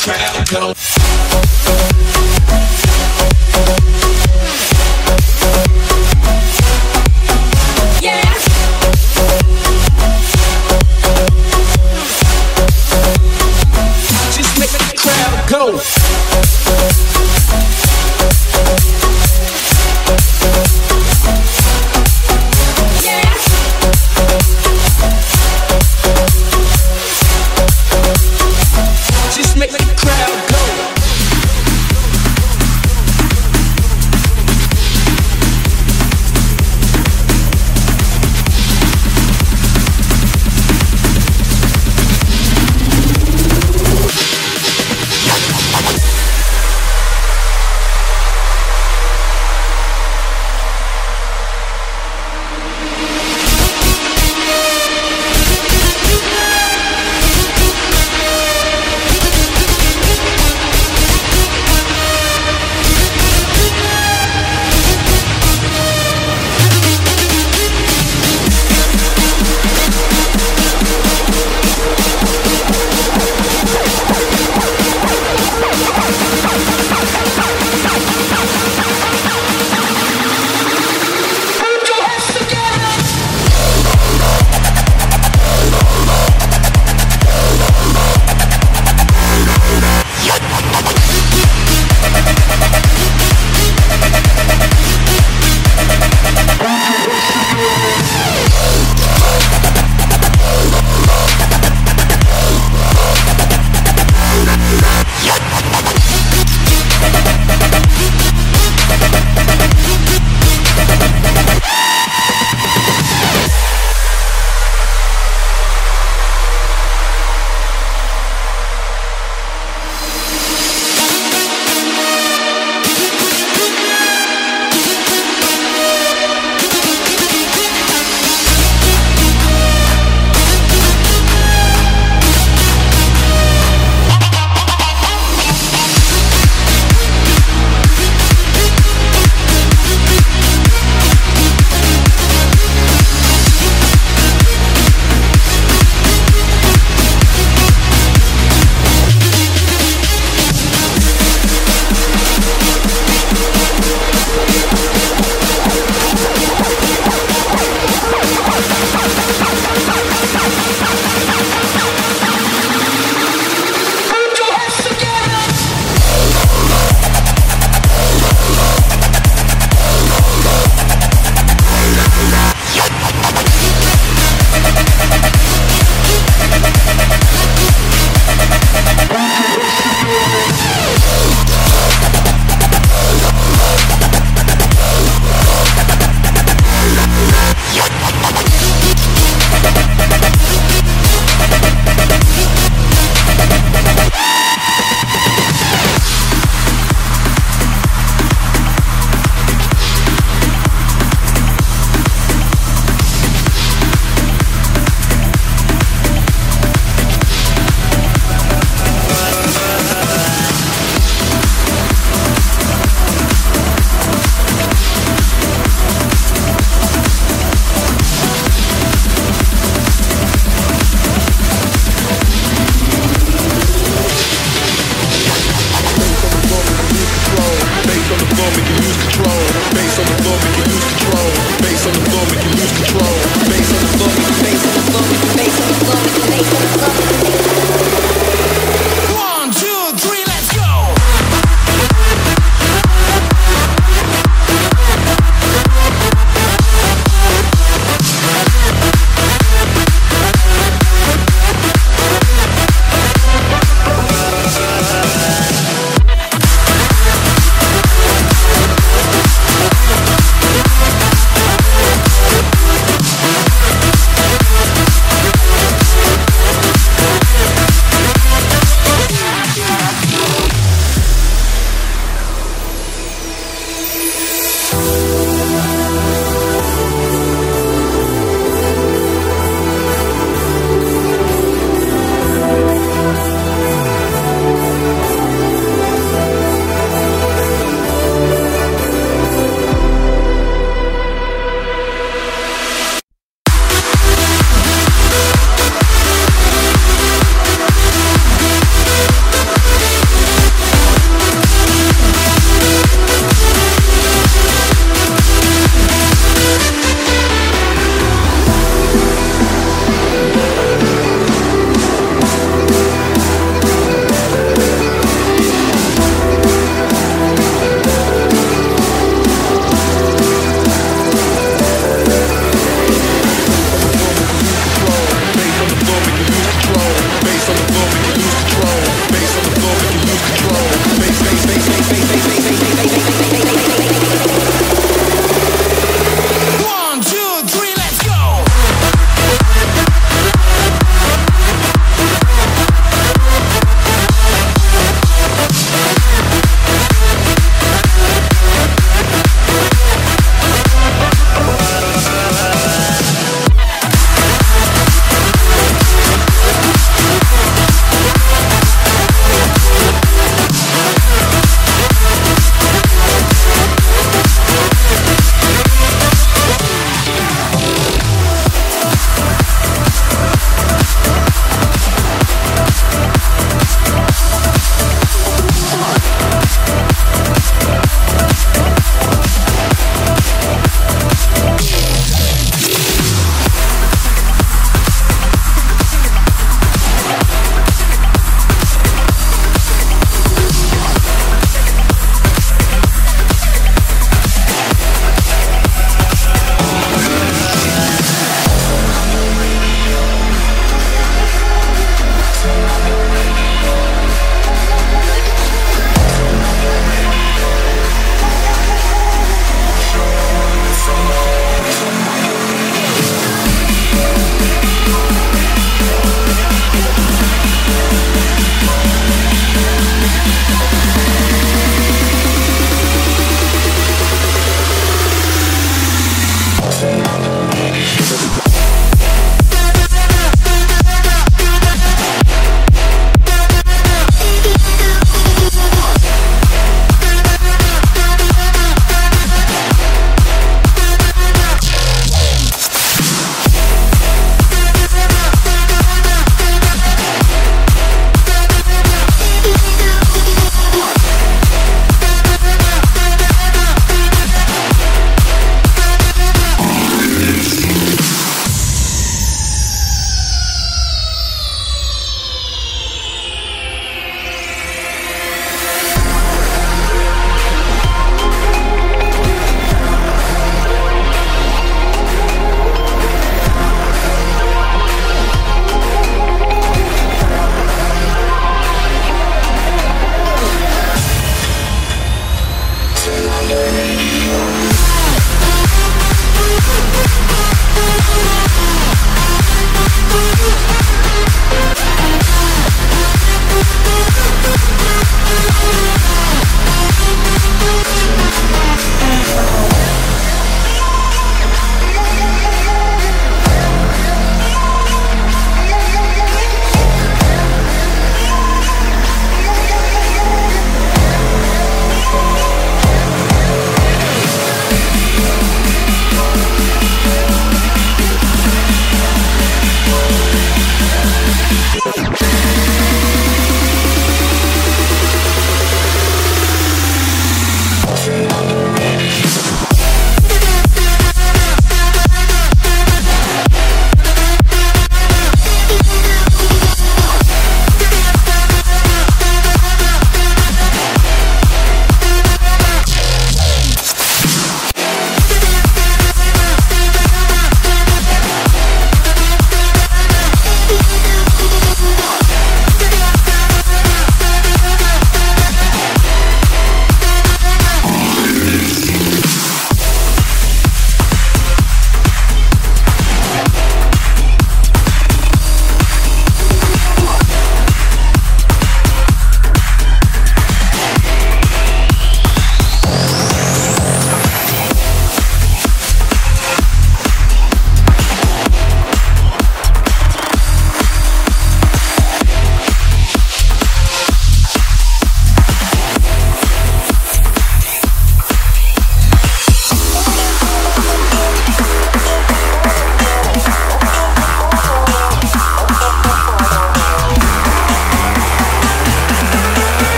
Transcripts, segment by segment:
crowd go.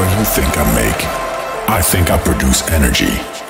whatever you think I make, I think I produce energy.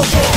Unstoppable.